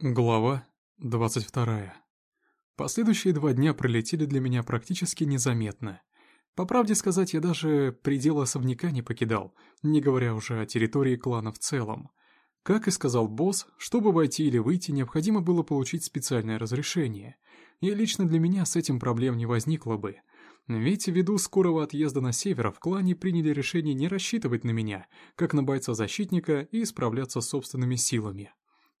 Глава 22. Последующие два дня пролетели для меня практически незаметно. По правде сказать, я даже предел особняка не покидал, не говоря уже о территории клана в целом. Как и сказал босс, чтобы войти или выйти, необходимо было получить специальное разрешение. И лично для меня с этим проблем не возникло бы. Ведь ввиду скорого отъезда на север в клане приняли решение не рассчитывать на меня, как на бойца-защитника, и справляться собственными силами.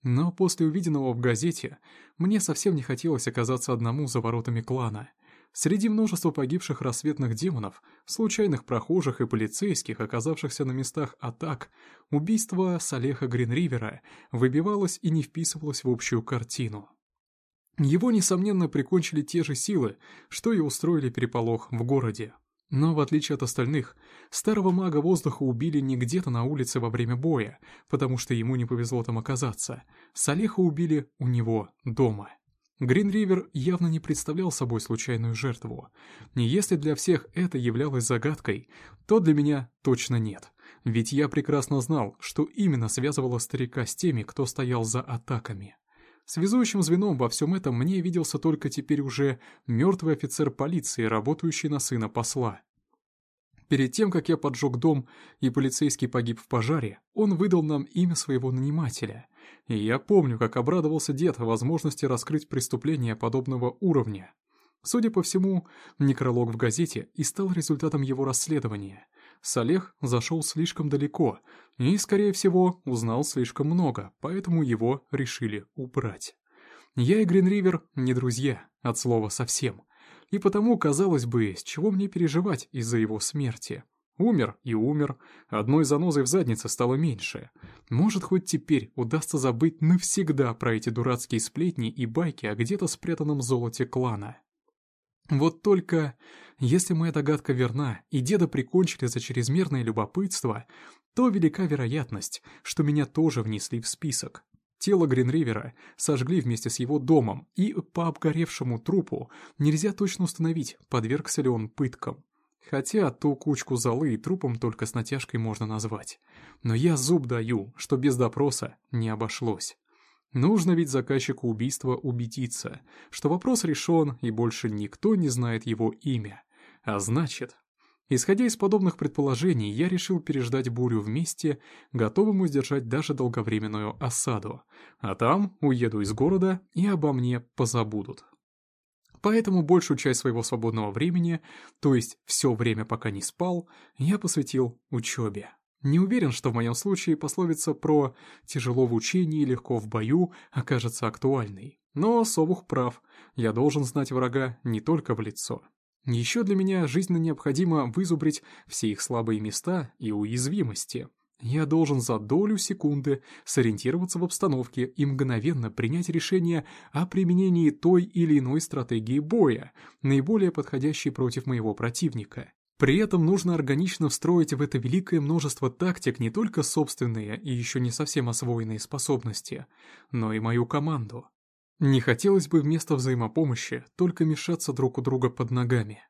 Но после увиденного в газете мне совсем не хотелось оказаться одному за воротами клана. Среди множества погибших рассветных демонов, случайных прохожих и полицейских, оказавшихся на местах атак, убийство Салеха Гринривера выбивалось и не вписывалось в общую картину. Его, несомненно, прикончили те же силы, что и устроили переполох в городе. Но в отличие от остальных, старого мага воздуха убили не где-то на улице во время боя, потому что ему не повезло там оказаться. Салеха убили у него дома. Гринривер явно не представлял собой случайную жертву. И если для всех это являлось загадкой, то для меня точно нет. Ведь я прекрасно знал, что именно связывало старика с теми, кто стоял за атаками. Связующим звеном во всем этом мне виделся только теперь уже мертвый офицер полиции, работающий на сына посла. Перед тем, как я поджег дом и полицейский погиб в пожаре, он выдал нам имя своего нанимателя. И я помню, как обрадовался дед возможности раскрыть преступление подобного уровня. Судя по всему, некролог в газете и стал результатом его расследования — Салех зашел слишком далеко и, скорее всего, узнал слишком много, поэтому его решили убрать. Я и Гринривер не друзья, от слова совсем. И потому, казалось бы, с чего мне переживать из-за его смерти? Умер и умер, одной занозой в заднице стало меньше. Может, хоть теперь удастся забыть навсегда про эти дурацкие сплетни и байки о где-то спрятанном золоте клана. Вот только, если моя догадка верна, и деда прикончили за чрезмерное любопытство, то велика вероятность, что меня тоже внесли в список. Тело Гринривера сожгли вместе с его домом, и по обгоревшему трупу нельзя точно установить, подвергся ли он пыткам. Хотя ту кучку золы и трупом только с натяжкой можно назвать. Но я зуб даю, что без допроса не обошлось. Нужно ведь заказчику убийства убедиться, что вопрос решен и больше никто не знает его имя. А значит... Исходя из подобных предположений, я решил переждать бурю вместе, готовому сдержать даже долговременную осаду. А там уеду из города и обо мне позабудут. Поэтому большую часть своего свободного времени, то есть все время пока не спал, я посвятил учебе. Не уверен, что в моем случае пословица про «тяжело в учении, легко в бою» окажется актуальной. Но Собух прав, я должен знать врага не только в лицо. Еще для меня жизненно необходимо вызубрить все их слабые места и уязвимости. Я должен за долю секунды сориентироваться в обстановке и мгновенно принять решение о применении той или иной стратегии боя, наиболее подходящей против моего противника. При этом нужно органично встроить в это великое множество тактик не только собственные и еще не совсем освоенные способности, но и мою команду. Не хотелось бы вместо взаимопомощи только мешаться друг у друга под ногами.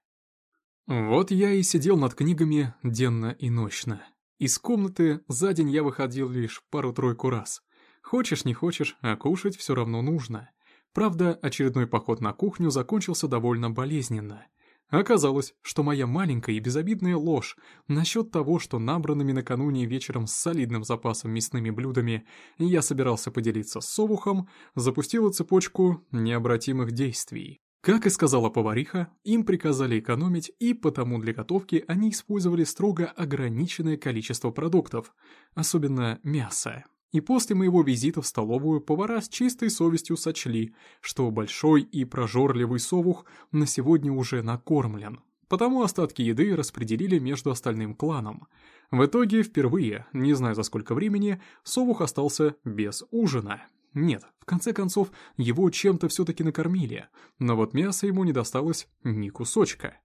Вот я и сидел над книгами денно и ночно. Из комнаты за день я выходил лишь пару-тройку раз. Хочешь не хочешь, а кушать все равно нужно. Правда, очередной поход на кухню закончился довольно болезненно — Оказалось, что моя маленькая и безобидная ложь насчет того, что набранными накануне вечером с солидным запасом мясными блюдами я собирался поделиться с совухом, запустила цепочку необратимых действий. Как и сказала повариха, им приказали экономить, и потому для готовки они использовали строго ограниченное количество продуктов, особенно мяса. И после моего визита в столовую повара с чистой совестью сочли, что большой и прожорливый совух на сегодня уже накормлен. Потому остатки еды распределили между остальным кланом. В итоге, впервые, не знаю за сколько времени, совух остался без ужина. Нет, в конце концов, его чем-то все-таки накормили, но вот мяса ему не досталось ни кусочка.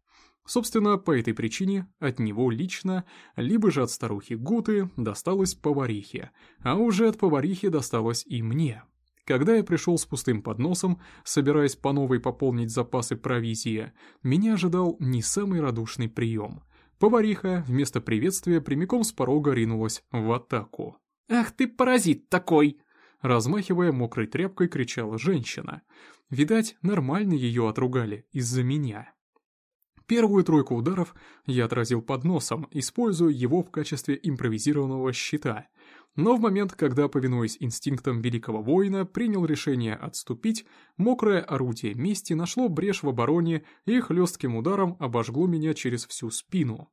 Собственно, по этой причине от него лично, либо же от старухи Гуты досталось поварихе, а уже от поварихи досталось и мне. Когда я пришел с пустым подносом, собираясь по новой пополнить запасы провизии, меня ожидал не самый радушный прием. Повариха вместо приветствия прямиком с порога ринулась в атаку. «Ах ты паразит такой!» Размахивая мокрой тряпкой, кричала женщина. Видать, нормально ее отругали из-за меня. Первую тройку ударов я отразил под носом, используя его в качестве импровизированного щита. Но в момент, когда, повинуясь инстинктам великого воина, принял решение отступить, мокрое орудие мести нашло брешь в обороне и хлестким ударом обожгло меня через всю спину.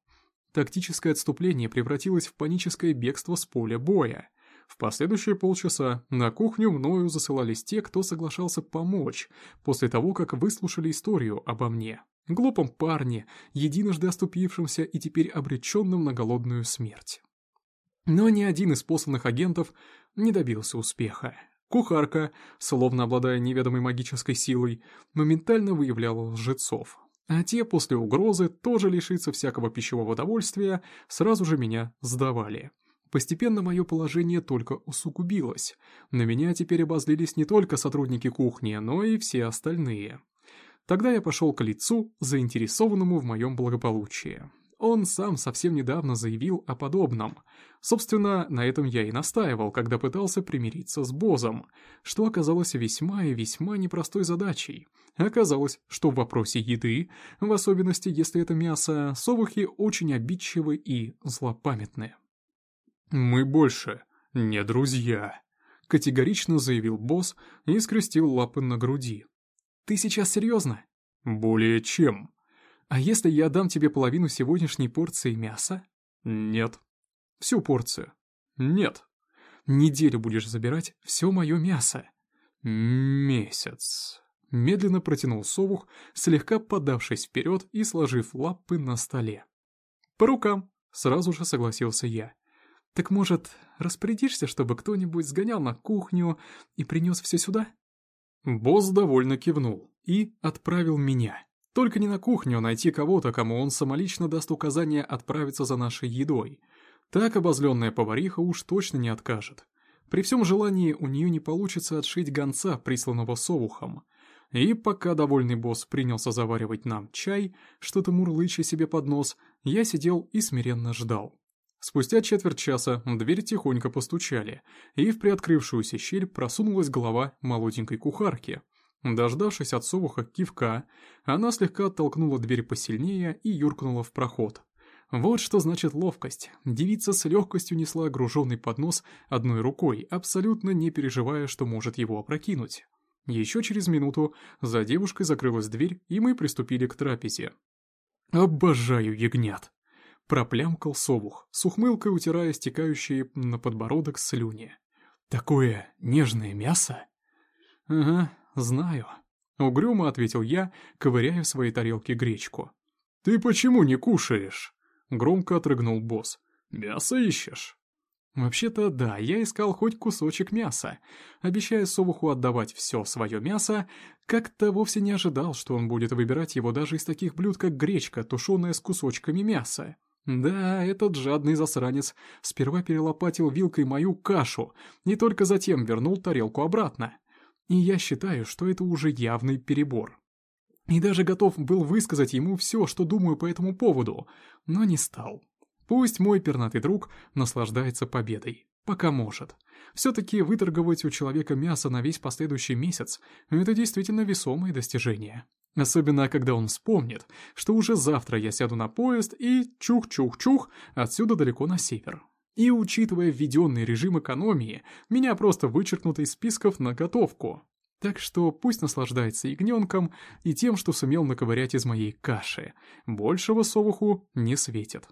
Тактическое отступление превратилось в паническое бегство с поля боя. В последующие полчаса на кухню мною засылались те, кто соглашался помочь, после того, как выслушали историю обо мне. Глупом парне, единожды оступившемся и теперь обреченном на голодную смерть. Но ни один из посланных агентов не добился успеха. Кухарка, словно обладая неведомой магической силой, моментально выявляла лжецов. А те после угрозы тоже лишиться всякого пищевого удовольствия сразу же меня сдавали. Постепенно мое положение только усугубилось. На меня теперь обозлились не только сотрудники кухни, но и все остальные. Тогда я пошел к лицу, заинтересованному в моем благополучии. Он сам совсем недавно заявил о подобном. Собственно, на этом я и настаивал, когда пытался примириться с Бозом, что оказалось весьма и весьма непростой задачей. Оказалось, что в вопросе еды, в особенности если это мясо, совухи очень обидчивы и злопамятны. «Мы больше не друзья», — категорично заявил босс и скрестил лапы на груди. «Ты сейчас серьезно?» «Более чем». «А если я дам тебе половину сегодняшней порции мяса?» «Нет». «Всю порцию?» «Нет». «Неделю будешь забирать все мое мясо». «Месяц». Медленно протянул совух, слегка подавшись вперед и сложив лапы на столе. «По рукам», — сразу же согласился я. Так может, распорядишься, чтобы кто-нибудь сгонял на кухню и принес все сюда?» Босс довольно кивнул и отправил меня. Только не на кухню а найти кого-то, кому он самолично даст указание отправиться за нашей едой. Так обозленная повариха уж точно не откажет. При всем желании у нее не получится отшить гонца, присланного совухом. И пока довольный босс принялся заваривать нам чай, что-то мурлыча себе под нос, я сидел и смиренно ждал. Спустя четверть часа в дверь тихонько постучали, и в приоткрывшуюся щель просунулась голова молоденькой кухарки. Дождавшись от совуха кивка, она слегка оттолкнула дверь посильнее и юркнула в проход. Вот что значит ловкость. Девица с легкостью несла огруженный поднос одной рукой, абсолютно не переживая, что может его опрокинуть. Еще через минуту за девушкой закрылась дверь, и мы приступили к трапезе. «Обожаю ягнят!» Проплямкал совух, с ухмылкой утирая стекающие на подбородок слюни. «Такое нежное мясо?» «Ага, знаю», — угрюмо ответил я, ковыряя в своей тарелке гречку. «Ты почему не кушаешь?» — громко отрыгнул босс. «Мясо ищешь?» Вообще-то, да, я искал хоть кусочек мяса. Обещая Совуху отдавать все свое мясо, как-то вовсе не ожидал, что он будет выбирать его даже из таких блюд, как гречка, тушеная с кусочками мяса. Да, этот жадный засранец сперва перелопатил вилкой мою кашу и только затем вернул тарелку обратно. И я считаю, что это уже явный перебор. И даже готов был высказать ему все, что думаю по этому поводу, но не стал. Пусть мой пернатый друг наслаждается победой, пока может. Все-таки выторговать у человека мясо на весь последующий месяц – это действительно весомое достижение. Особенно, когда он вспомнит, что уже завтра я сяду на поезд и чух-чух-чух отсюда далеко на север. И учитывая введенный режим экономии, меня просто вычеркнут из списков на готовку. Так что пусть наслаждается ягненком и тем, что сумел наковырять из моей каши. Большего совуху не светит.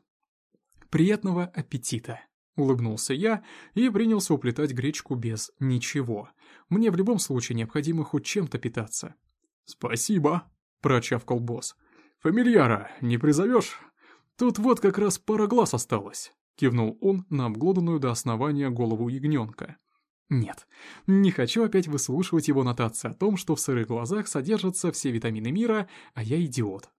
«Приятного аппетита!» — улыбнулся я и принялся уплетать гречку без ничего. Мне в любом случае необходимо хоть чем-то питаться. «Спасибо», — прочавкал босс. «Фамильяра не призовешь? Тут вот как раз пара глаз осталось», — кивнул он на обглоданную до основания голову ягненка. Нет, не хочу опять выслушивать его нотации о том, что в сырых глазах содержатся все витамины мира, а я идиот.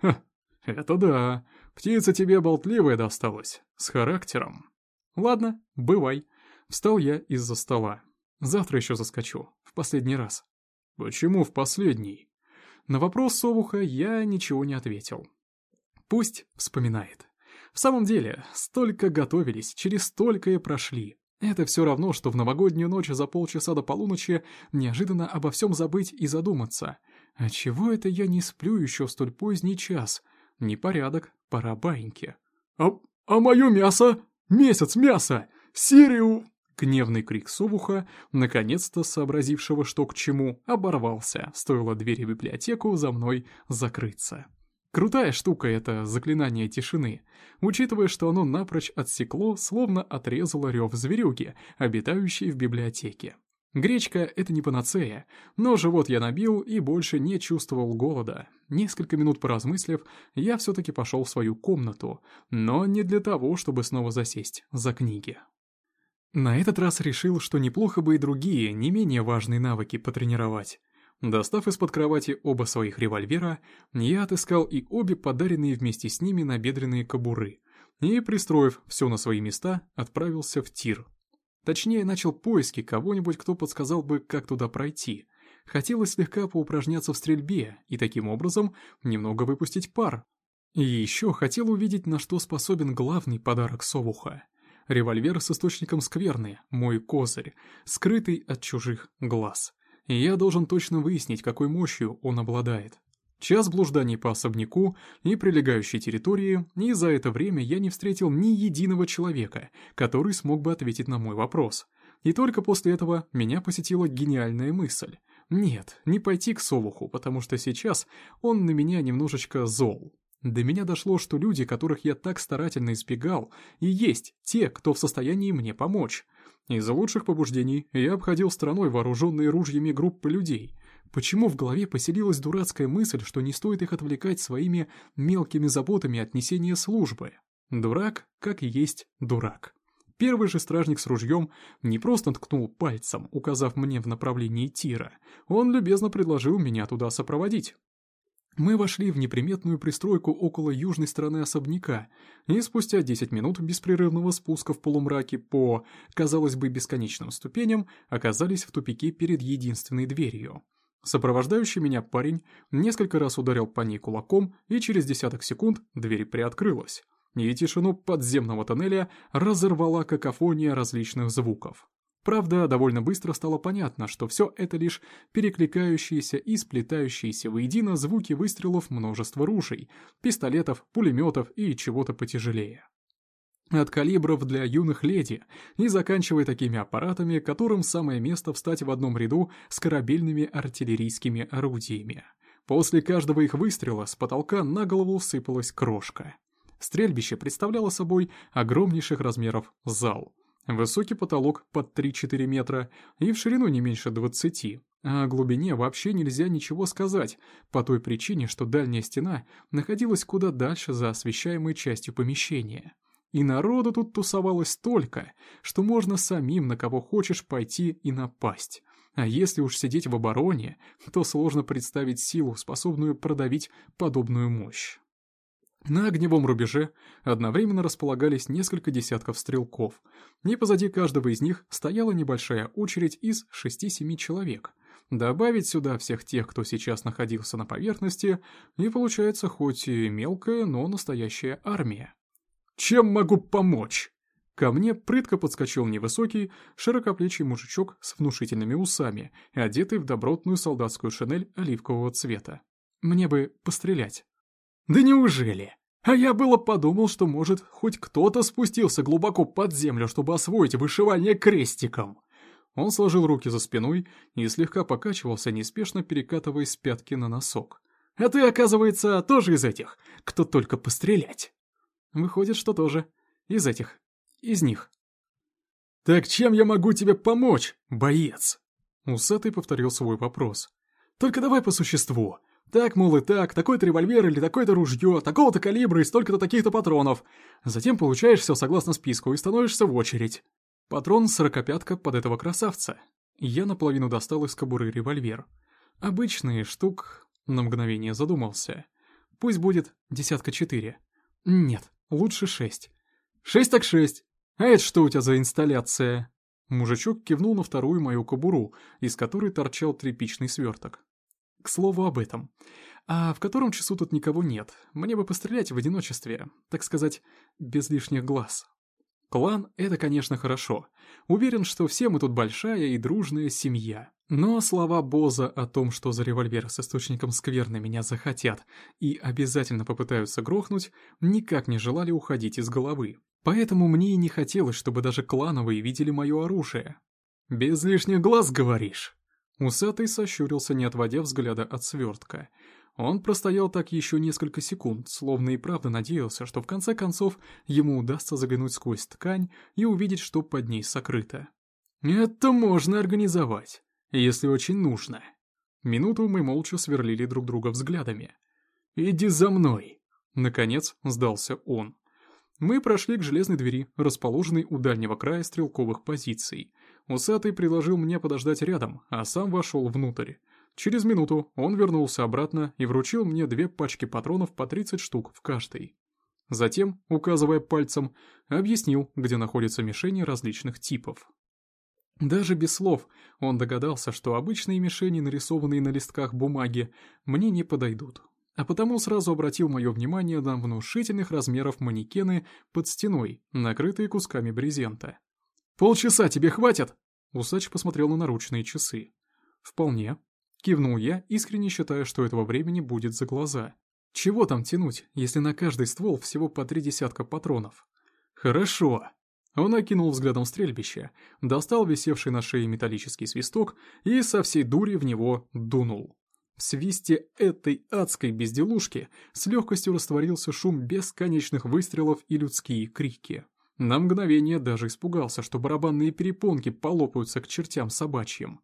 Ха, это да, птица тебе болтливая досталась, с характером. Ладно, бывай. Встал я из-за стола. Завтра еще заскочу, в последний раз. «Почему в последний?» На вопрос Совуха я ничего не ответил. Пусть вспоминает. В самом деле, столько готовились, через столько и прошли. Это все равно, что в новогоднюю ночь за полчаса до полуночи неожиданно обо всем забыть и задуматься. А чего это я не сплю еще в столь поздний час? Непорядок, пора баиньки. «А, а мое мясо? Месяц мяса! Сирию!» Гневный крик совуха, наконец-то сообразившего, что к чему, оборвался, стоило двери библиотеку за мной закрыться. Крутая штука это заклинание тишины, учитывая, что оно напрочь отсекло, словно отрезало рев зверюги, обитающей в библиотеке. Гречка — это не панацея, но живот я набил и больше не чувствовал голода. Несколько минут поразмыслив, я все-таки пошел в свою комнату, но не для того, чтобы снова засесть за книги. На этот раз решил, что неплохо бы и другие, не менее важные навыки потренировать. Достав из-под кровати оба своих револьвера, я отыскал и обе подаренные вместе с ними набедренные кобуры и, пристроив все на свои места, отправился в тир. Точнее, начал поиски кого-нибудь, кто подсказал бы, как туда пройти. Хотелось слегка поупражняться в стрельбе и таким образом немного выпустить пар. И еще хотел увидеть, на что способен главный подарок Совуха. Револьвер с источником скверны, мой козырь, скрытый от чужих глаз и я должен точно выяснить, какой мощью он обладает. Час блужданий по особняку и прилегающей территории, и за это время я не встретил ни единого человека, который смог бы ответить на мой вопрос. И только после этого меня посетила гениальная мысль. Нет, не пойти к Солуху, потому что сейчас он на меня немножечко зол. До меня дошло, что люди, которых я так старательно избегал, и есть те, кто в состоянии мне помочь. Из-за лучших побуждений я обходил стороной вооруженные ружьями группы людей. Почему в голове поселилась дурацкая мысль, что не стоит их отвлекать своими мелкими заботами от несения службы? Дурак, как и есть дурак. Первый же стражник с ружьем не просто ткнул пальцем, указав мне в направлении тира, он любезно предложил меня туда сопроводить. Мы вошли в неприметную пристройку около южной стороны особняка, и спустя 10 минут беспрерывного спуска в полумраке по, казалось бы, бесконечным ступеням оказались в тупике перед единственной дверью. Сопровождающий меня парень несколько раз ударил по ней кулаком, и через десяток секунд дверь приоткрылась, и тишину подземного тоннеля разорвала какофония различных звуков. Правда, довольно быстро стало понятно, что все это лишь перекликающиеся и сплетающиеся воедино звуки выстрелов множества ружей, пистолетов, пулеметов и чего-то потяжелее. От калибров для юных леди и заканчивая такими аппаратами, которым самое место встать в одном ряду с корабельными артиллерийскими орудиями. После каждого их выстрела с потолка на голову сыпалась крошка. Стрельбище представляло собой огромнейших размеров зал — Высокий потолок под 3-4 метра и в ширину не меньше 20, а о глубине вообще нельзя ничего сказать, по той причине, что дальняя стена находилась куда дальше за освещаемой частью помещения. И народу тут тусовалось столько, что можно самим на кого хочешь пойти и напасть. А если уж сидеть в обороне, то сложно представить силу, способную продавить подобную мощь. На огневом рубеже одновременно располагались несколько десятков стрелков, и позади каждого из них стояла небольшая очередь из 6-7 человек. Добавить сюда всех тех, кто сейчас находился на поверхности, и получается хоть и мелкая, но настоящая армия. «Чем могу помочь?» Ко мне прытко подскочил невысокий, широкоплечий мужичок с внушительными усами, одетый в добротную солдатскую шинель оливкового цвета. «Мне бы пострелять». Да неужели? А я было подумал, что, может, хоть кто-то спустился глубоко под землю, чтобы освоить вышивание крестиком. Он сложил руки за спиной и слегка покачивался, неспешно перекатываясь с пятки на носок. «А ты, оказывается, тоже из этих, кто только пострелять?» «Выходит, что тоже. Из этих. Из них». «Так чем я могу тебе помочь, боец?» Усатый повторил свой вопрос. «Только давай по существу. Так, мол, и так, такой-то револьвер или такое-то ружье, такого-то калибра и столько-то таких-то патронов. Затем получаешь все согласно списку и становишься в очередь. Патрон сорокопятка под этого красавца. Я наполовину достал из кобуры револьвер. Обычный штук... На мгновение задумался. Пусть будет десятка четыре. Нет, лучше шесть. Шесть так шесть. А это что у тебя за инсталляция? Мужичок кивнул на вторую мою кобуру, из которой торчал тряпичный сверток. К слову об этом. А в котором часу тут никого нет? Мне бы пострелять в одиночестве, так сказать, без лишних глаз. Клан — это, конечно, хорошо. Уверен, что все мы тут большая и дружная семья. Но слова Боза о том, что за револьвер с источником скверны меня захотят и обязательно попытаются грохнуть, никак не желали уходить из головы. Поэтому мне и не хотелось, чтобы даже клановые видели мое оружие. «Без лишних глаз, говоришь?» Усатый сощурился, не отводя взгляда от свертка — он простоял так еще несколько секунд, словно и правда надеялся, что в конце концов ему удастся заглянуть сквозь ткань и увидеть, что под ней сокрыто. «Это можно организовать, если очень нужно». Минуту мы молча сверлили друг друга взглядами. «Иди за мной!» Наконец сдался он. Мы прошли к железной двери, расположенной у дальнего края стрелковых позиций. Усатый предложил мне подождать рядом, а сам вошел внутрь. Через минуту он вернулся обратно и вручил мне две пачки патронов по 30 штук в каждой. Затем, указывая пальцем, объяснил, где находятся мишени различных типов. Даже без слов он догадался, что обычные мишени, нарисованные на листках бумаги, мне не подойдут. А потому сразу обратил мое внимание на внушительных размеров манекены под стеной, накрытые кусками брезента. «Полчаса тебе хватит?» Усач посмотрел на наручные часы. «Вполне», Кивнул я, искренне считая, что этого времени будет за глаза. Чего там тянуть, если на каждый ствол всего по три десятка патронов? Хорошо. Он окинул взглядом стрельбище, достал висевший на шее металлический свисток и со всей дури в него дунул. В свисте этой адской безделушки с легкостью растворился шум бесконечных выстрелов и людские крики. На мгновение даже испугался, что барабанные перепонки полопаются к чертям собачьим.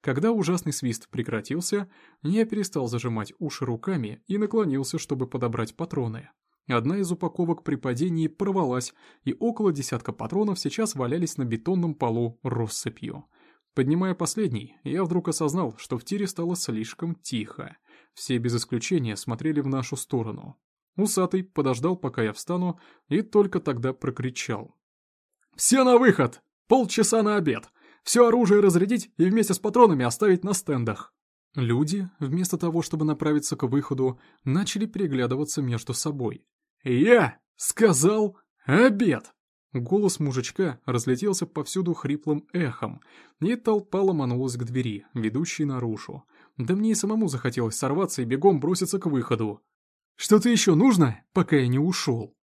Когда ужасный свист прекратился, я перестал зажимать уши руками и наклонился, чтобы подобрать патроны. Одна из упаковок при падении порвалась, и около десятка патронов сейчас валялись на бетонном полу россыпью. Поднимая последний, я вдруг осознал, что в тире стало слишком тихо. Все без исключения смотрели в нашу сторону. Усатый подождал, пока я встану, и только тогда прокричал. «Все на выход! Полчаса на обед! Все оружие разрядить и вместе с патронами оставить на стендах. Люди, вместо того, чтобы направиться к выходу, начали переглядываться между собой. «Я сказал обед!» Голос мужичка разлетелся повсюду хриплым эхом, и толпа ломанулась к двери, ведущей наружу. Да мне и самому захотелось сорваться и бегом броситься к выходу. «Что-то еще нужно, пока я не ушел?»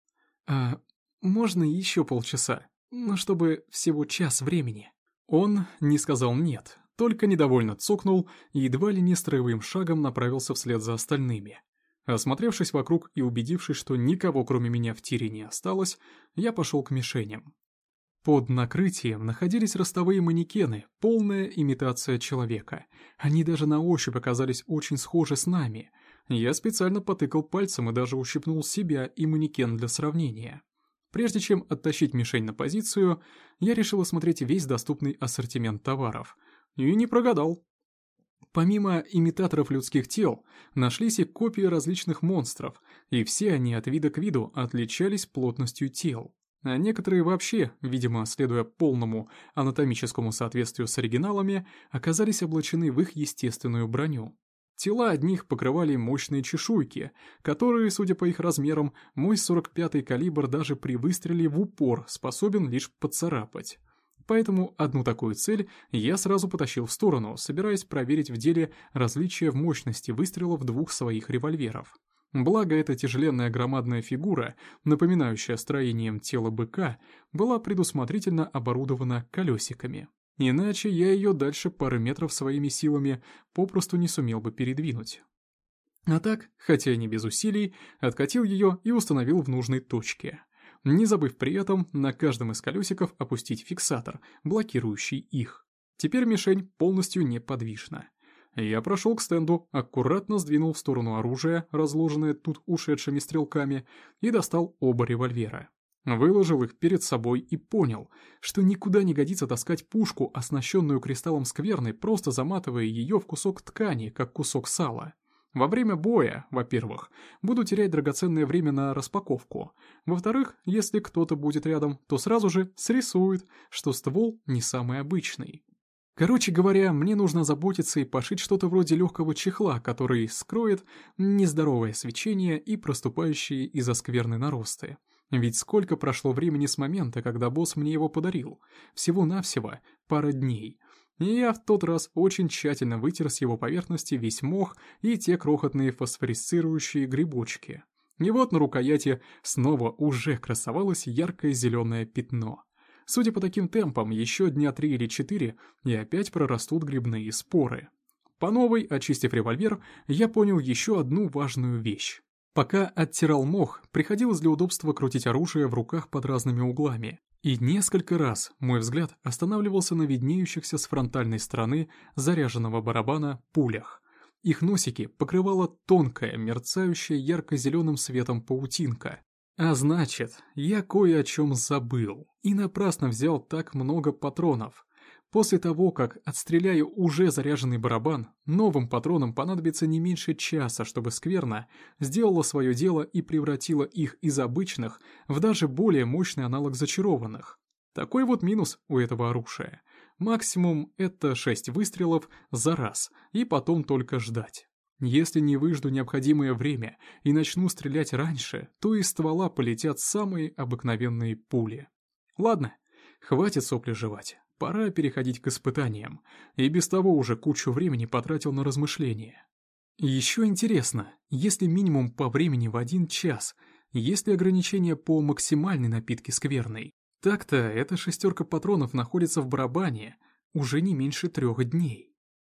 «А можно еще полчаса, но чтобы всего час времени?» Он не сказал «нет», только недовольно цокнул и едва ли не строевым шагом направился вслед за остальными. Осмотревшись вокруг и убедившись, что никого кроме меня в тире не осталось, я пошел к мишеням. Под накрытием находились ростовые манекены, полная имитация человека. Они даже на ощупь оказались очень схожи с нами. Я специально потыкал пальцем и даже ущипнул себя и манекен для сравнения. Прежде чем оттащить мишень на позицию, я решил осмотреть весь доступный ассортимент товаров. И не прогадал. Помимо имитаторов людских тел, нашлись и копии различных монстров, и все они от вида к виду отличались плотностью тел. А некоторые вообще, видимо, следуя полному анатомическому соответствию с оригиналами, оказались облачены в их естественную броню. Тела одних покрывали мощные чешуйки, которые, судя по их размерам, мой 45-й калибр даже при выстреле в упор способен лишь поцарапать. Поэтому одну такую цель я сразу потащил в сторону, собираясь проверить в деле различия в мощности выстрелов двух своих револьверов. Благо, эта тяжеленная громадная фигура, напоминающая строением тела быка, была предусмотрительно оборудована колесиками. Иначе я ее дальше пары метров своими силами попросту не сумел бы передвинуть. А так, хотя и не без усилий, откатил ее и установил в нужной точке, не забыв при этом на каждом из колесиков опустить фиксатор, блокирующий их. Теперь мишень полностью неподвижна. Я прошел к стенду, аккуратно сдвинул в сторону оружие, разложенное тут ушедшими стрелками, и достал оба револьвера. Выложил их перед собой и понял, что никуда не годится таскать пушку, оснащенную кристаллом скверны, просто заматывая ее в кусок ткани, как кусок сала. Во время боя, во-первых, буду терять драгоценное время на распаковку. Во-вторых, если кто-то будет рядом, то сразу же срисует, что ствол не самый обычный. Короче говоря, мне нужно заботиться и пошить что-то вроде легкого чехла, который скроет нездоровое свечение и проступающие из-за скверны наросты. Ведь сколько прошло времени с момента, когда босс мне его подарил? Всего-навсего пара дней. И я в тот раз очень тщательно вытер с его поверхности весь мох и те крохотные фосфорисцирующие грибочки. И вот на рукояти снова уже красовалось яркое зеленое пятно. Судя по таким темпам, еще дня три или четыре, и опять прорастут грибные споры. По новой, очистив револьвер, я понял еще одну важную вещь. Пока оттирал мох, приходилось для удобства крутить оружие в руках под разными углами. И несколько раз мой взгляд останавливался на виднеющихся с фронтальной стороны заряженного барабана пулях. Их носики покрывала тонкая, мерцающая ярко-зеленым светом паутинка. А значит, я кое о чем забыл и напрасно взял так много патронов. После того, как отстреляю уже заряженный барабан, новым патронам понадобится не меньше часа, чтобы скверна сделала свое дело и превратила их из обычных в даже более мощный аналог зачарованных. Такой вот минус у этого оружия. Максимум это 6 выстрелов за раз, и потом только ждать. Если не выжду необходимое время и начну стрелять раньше, то из ствола полетят самые обыкновенные пули. Ладно, хватит сопли жевать. Пора переходить к испытаниям, и без того уже кучу времени потратил на размышления. Еще интересно, если минимум по времени в один час, есть ли ограничения по максимальной напитке скверной? Так-то эта шестерка патронов находится в барабане уже не меньше трех дней.